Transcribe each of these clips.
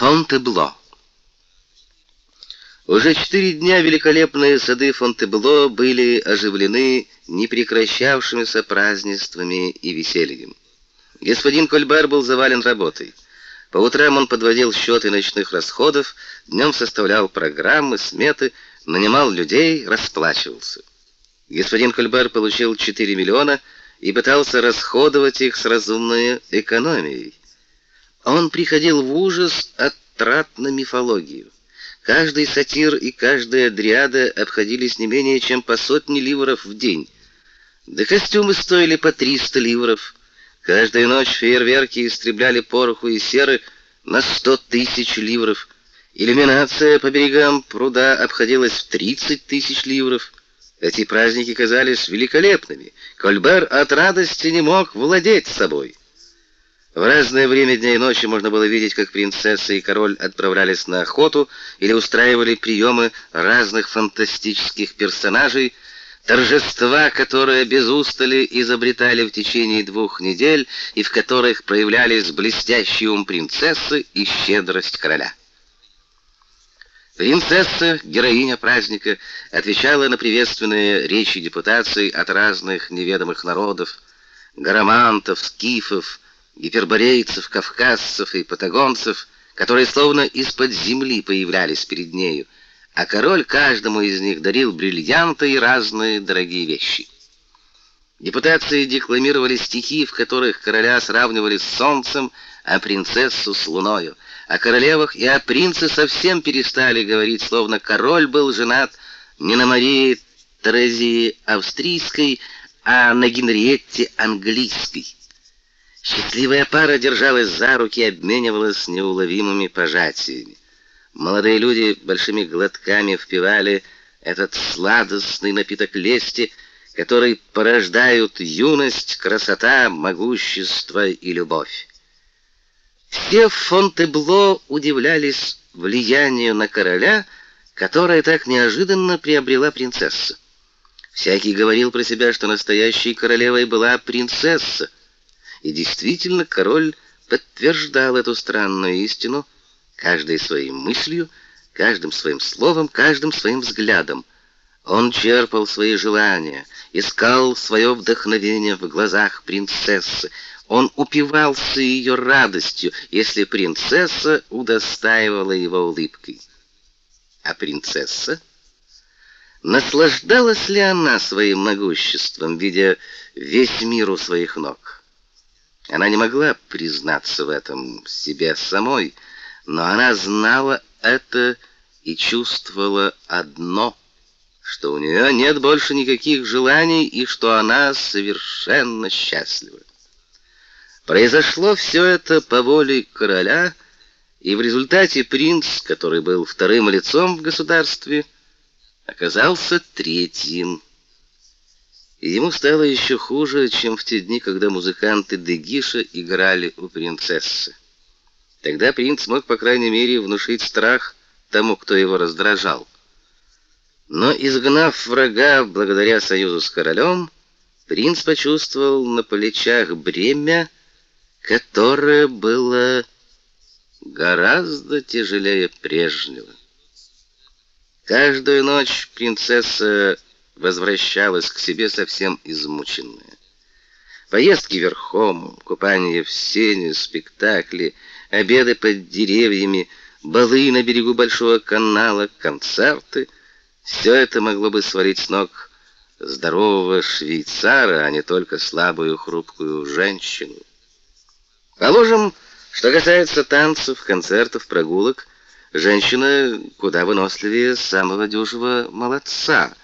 Фонтебло. Уже четыре дня великолепные сады Фонтебло были оживлены непрекращавшимися празднествами и весельем. Господин Кольбер был завален работой. По утрам он подводил счеты ночных расходов, днем составлял программы, сметы, нанимал людей, расплачивался. Господин Кольбер получил 4 миллиона и пытался расходовать их с разумной экономией. Он приходил в ужас от трат на мифологию. Каждый сатир и каждая дриада обходились не менее чем по сотне ливров в день. Да костюмы стоили по 300 ливров. Каждую ночь фейерверки истребляли пороху и серы на 100 тысяч ливров. Иллюминация по берегам пруда обходилась в 30 тысяч ливров. Эти праздники казались великолепными. Кольбер от радости не мог владеть собой. В разное время дня и ночи можно было видеть, как принцесса и король отправлялись на охоту или устраивали приемы разных фантастических персонажей, торжества, которые без устали изобретали в течение двух недель и в которых проявлялись блестящий ум принцессы и щедрость короля. Принцесса, героиня праздника, отвечала на приветственные речи депутаций от разных неведомых народов, гарамантов, скифов, гиперборейцев, кавказцев и патагонцев, которые словно из-под земли появлялись перед нею, а король каждому из них дарил бриллианты и разные дорогие вещи. Депутации декламировали стихи, в которых короля сравнивали с солнцем, а принцессу с луною. О королевах и о принце совсем перестали говорить, словно король был женат не на Марии Терезии австрийской, а на Генриетте английской. Счастливая пара держалась за руки и обменивалась неуловимыми пожатиями. Молодые люди большими глотками впивали этот сладостный напиток лести, который порождают юность, красота, могущество и любовь. Все в Фонтебло удивлялись влиянию на короля, которое так неожиданно приобрела принцесса. Всякий говорил про себя, что настоящей королевой была принцесса, и действительно, король подтверждал эту странную истину каждой своей мыслью, каждым своим словом, каждым своим взглядом. Он черпал свои желания, искал свое вдохновение в глазах принцессы. Он упивался ее радостью, если принцесса удостаивала его улыбкой. А принцесса наслаждалась ли она своим могуществом, видя весь мир у своих ног? Она не могла признаться в этом себе самой, но она знала это и чувствовала одно, что у нее нет больше никаких желаний и что она совершенно счастлива. Произошло все это по воле короля, и в результате принц, который был вторым лицом в государстве, оказался третьим и ему стало еще хуже, чем в те дни, когда музыканты Дегиша играли у принцессы. Тогда принц мог, по крайней мере, внушить страх тому, кто его раздражал. Но изгнав врага благодаря союзу с королем, принц почувствовал на плечах бремя, которое было гораздо тяжелее прежнего. Каждую ночь принцесса возвращалась к себе совсем измученная. Поездки верхом, купание в сене, спектакли, обеды под деревьями, балы на берегу большого канала, концерты все это могло бы свалить с ног здорового швейцара, а не только слабую хрупкую женщину. Положим, что касается танцев, концертов, прогулок, женщина куда выносливее самого дюжего молодца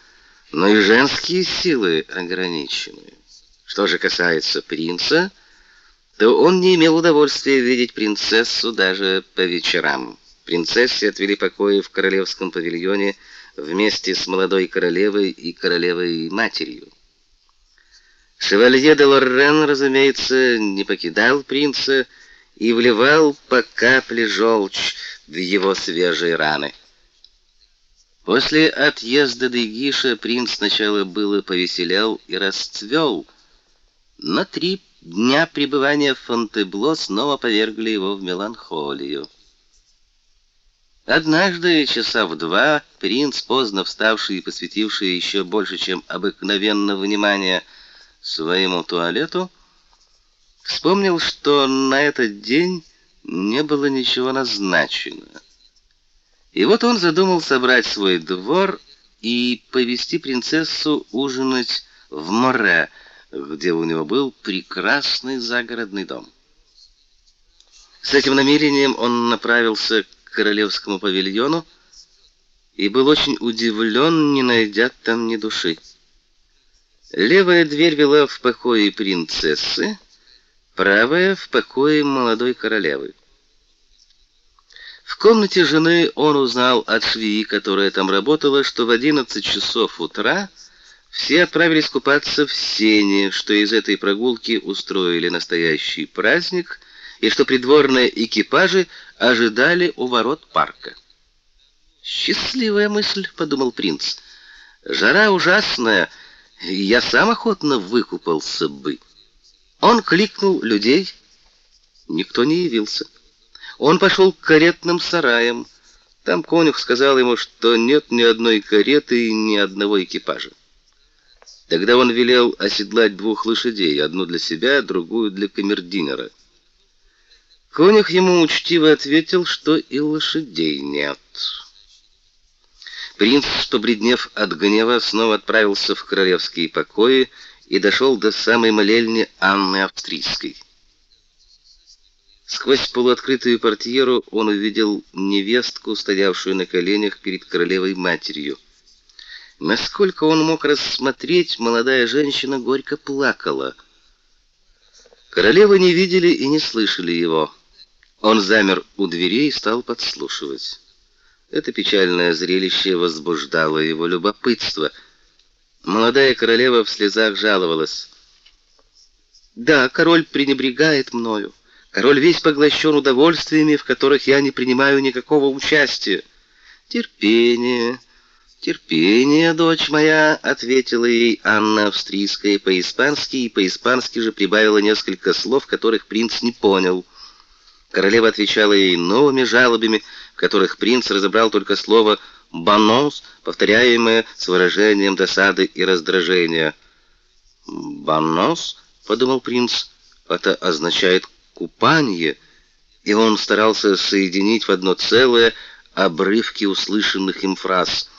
но и женские силы ограничены. Что же касается принца, то он не имел удовольствия видеть принцессу даже по вечерам. Принцессе отвели покои в королевском павильоне вместе с молодой королевой и королевой матерью. Шевалье де Лоррен, разумеется, не покидал принца и вливал по капле желчь в его свежие раны. После отъезда Дегиша принц сначала было повеселел и расцвел, но три дня пребывания в Фонтебло снова повергли его в меланхолию. Однажды, часа в два, принц, поздно вставший и посвятивший еще больше, чем обыкновенно внимание своему туалету, вспомнил, что на этот день не было ничего назначено. И вот он задумал собрать свой двор и повести принцессу ужинать в море, где у него был прекрасный загородный дом. С этим намерением он направился королевскому павильону и был очень удивлен, не найдя там ни души. Левая дверь вела в покои принцессы, правая в покои молодой королевы. В комнате жены он узнал от швеи, которая там работала, что в 11 часов утра все отправились купаться в сене, что из этой прогулки устроили настоящий праздник и что придворные экипажи ожидали у ворот парка. Счастливая мысль, подумал принц. Жара ужасная, я сам охотно выкупался бы. Он кликнул людей, никто не явился. Он пошел к каретным сараям. Там конюх сказал ему, что нет ни одной кареты и ни одного экипажа. Тогда он велел оседлать двух лошадей, одну для себя, другую для камердинера. Конюх ему учтиво ответил, что и лошадей нет. Принц, побледнев от гнева, снова отправился в королевские покои и дошел до самой молельни Анны Австрийской. Сквозь полуоткрытую портьеру он увидел невестку, стоявшую на коленях перед королевой матерью. Насколько он мог рассмотреть, молодая женщина горько плакала. Королевы не видели и не слышали его. Он замер у дверей и стал подслушивать. Это печальное зрелище возбуждало его любопытство. Молодая королева в слезах жаловалась: "Да, король пренебрегает мною. Король весь поглощен удовольствиями, в которых я не принимаю никакого участия. Терпение, терпение, дочь моя, ответила ей Анна Австрийская по-испански и по-испански же прибавила несколько слов, которых принц не понял. Королева отвечала ей новыми жалобами, в которых принц разобрал только слово «банонс», повторяемое с выражением досады и раздражения. «Банонс», — подумал принц, — «это означает купание», и он старался соединить в одно целое обрывки услышанных им фраз.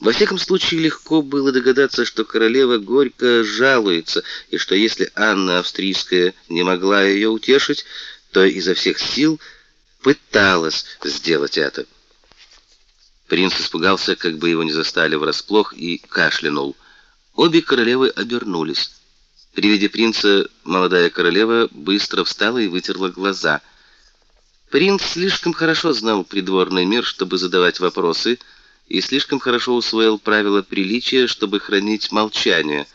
Во всяком случае, легко было догадаться, что королева горько жалуется, и что если Анна Австрийская не могла ее утешить, то изо всех сил пыталась сделать это. Принц испугался, как бы его не застали врасплох, и кашлянул. Обе королевы обернулись. При виде принца молодая королева быстро встала и вытерла глаза. Принц слишком хорошо знал придворный мир, чтобы задавать вопросы, и слишком хорошо усвоил правила приличия, чтобы хранить молчание.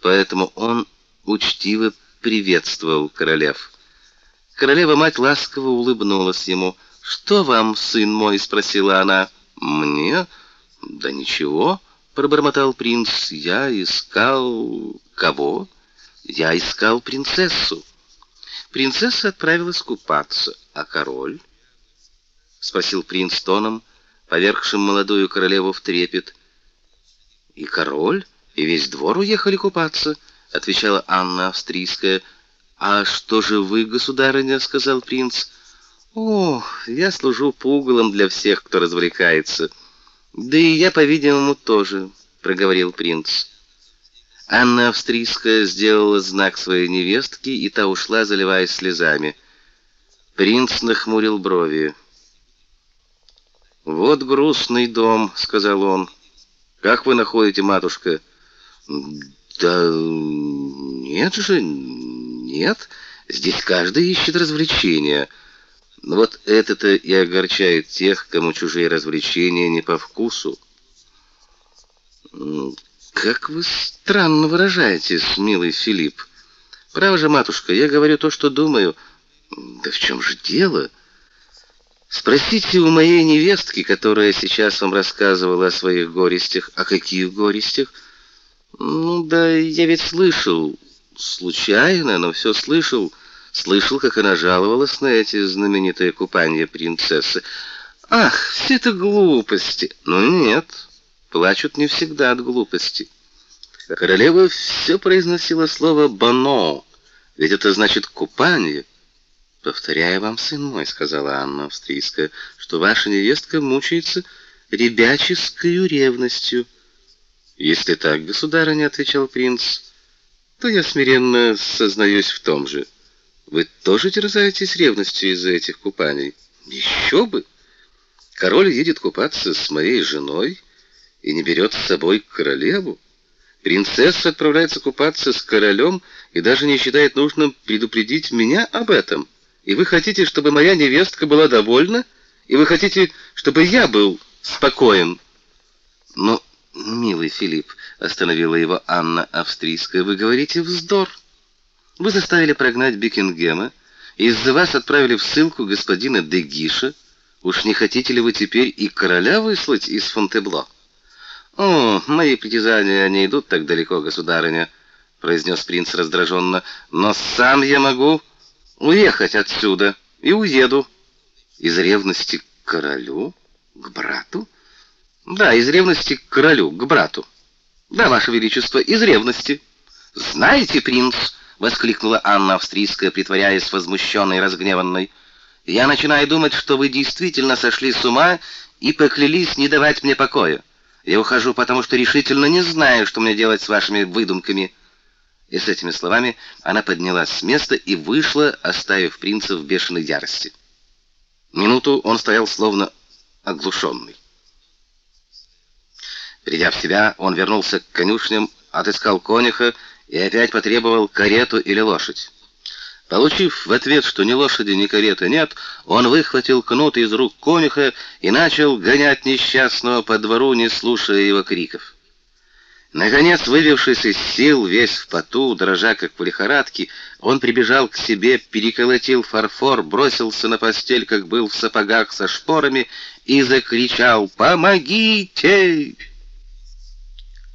Поэтому он учтиво приветствовал королев. Королева-мать ласково улыбнулась ему. "Что вам, сын мой?" спросила она. "Мне? Да ничего", пробормотал принц. "Я искал кого? Я искал принцессу". Принцесса отправилась купаться, а король? спросил принц тоном, повергшим молодую королеву в трепет. И король, и весь двор уехали купаться, отвечала Анна Австрийская. «А что же вы, государыня?» — сказал принц. «О, я служу пугалом для всех, кто развлекается. Да и я, по-видимому, тоже», — проговорил принц. Анна Австрийская сделала знак своей невестке, и та ушла, заливаясь слезами. Принц нахмурил брови. «Вот грустный дом», — сказал он. «Как вы находите, матушка?» «Да нет же, нет, здесь каждый ищет развлечения. Но вот это-то и огорчает тех, кому чужие развлечения не по вкусу. Как вы странно выражаетесь, милый Филипп. Право же, матушка, я говорю то, что думаю. Да в чем же дело? Спросите у моей невестки, которая сейчас вам рассказывала о своих горестях. О каких горестях? Ну да, я ведь слышал, случайно, но все слышал, слышал, как она жаловалась на эти знаменитые купания принцессы. Ах, все это глупости. Ну нет, плачут не всегда от глупости. Королева все произносила слово «бано», ведь это значит «купание». «Повторяю вам, сын мой», — сказала Анна Австрийская, «что ваша невестка мучается ребяческою ревностью». «Если так, государыня», — отвечал принц, — «то я смиренно сознаюсь в том же. Вы тоже терзаетесь ревностью из-за этих купаний?» «Еще бы! Король едет купаться с моей женой и не берет с собой королеву. Принцесса отправляется купаться с королем и даже не считает нужным предупредить меня об этом. И вы хотите, чтобы моя невестка была довольна? И вы хотите, чтобы я был спокоен?» «Но, милый Филипп», — остановила его Анна Австрийская, — «вы говорите вздор. Вы заставили прогнать Бекингема, и из-за вас отправили в ссылку господина Дегиша, Уж не хотите ли вы теперь и короля выслать из Фонтебло? О, мои притязания не идут так далеко, государыня, произнес принц раздраженно. Но сам я могу уехать отсюда и уеду из ревности к королю, к брату. Да, из ревности к королю, к брату. Да, ваше величество, из ревности. Знаете, принц, воскликнула Анна Австрийская, притворяясь возмущенной и разгневанной. Я начинаю думать, что вы действительно сошли с ума и поклялись не давать мне покоя. Я ухожу, потому что решительно не знаю, что мне делать с вашими выдумками». И с этими словами она поднялась с места и вышла, оставив принца в бешеной ярости. Минуту он стоял словно оглушенный. Придя в себя, он вернулся к конюшням, отыскал конюха и опять потребовал карету или лошадь. Получив в ответ, что ни лошади, ни кареты нет, он выхватил кнут из рук конюха и начал гонять несчастного по двору, не слушая его криков. Наконец, вывевшись из сил, весь в поту, дрожа как в лихорадке, он прибежал к себе, переколотил фарфор, бросился на постель, как был в сапогах со шпорами, и закричал «Помогите!»